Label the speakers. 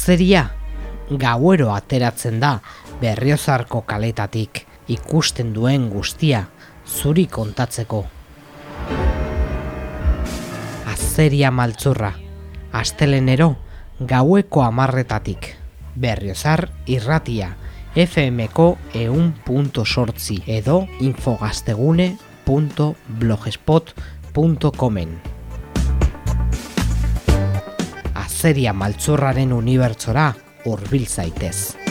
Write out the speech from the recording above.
Speaker 1: Azeria gauero ateratzen da berriozarko kaletatik ikusten duen guztia zuri kontatzeko. Azeria maltzurra, astelenero gaueko amarretatik. Berriozar irratia, FMko eun punto sortzi edo infogaztegune.blogspot.comen Azeria maltzurraren unibertsora hurbil zaitez.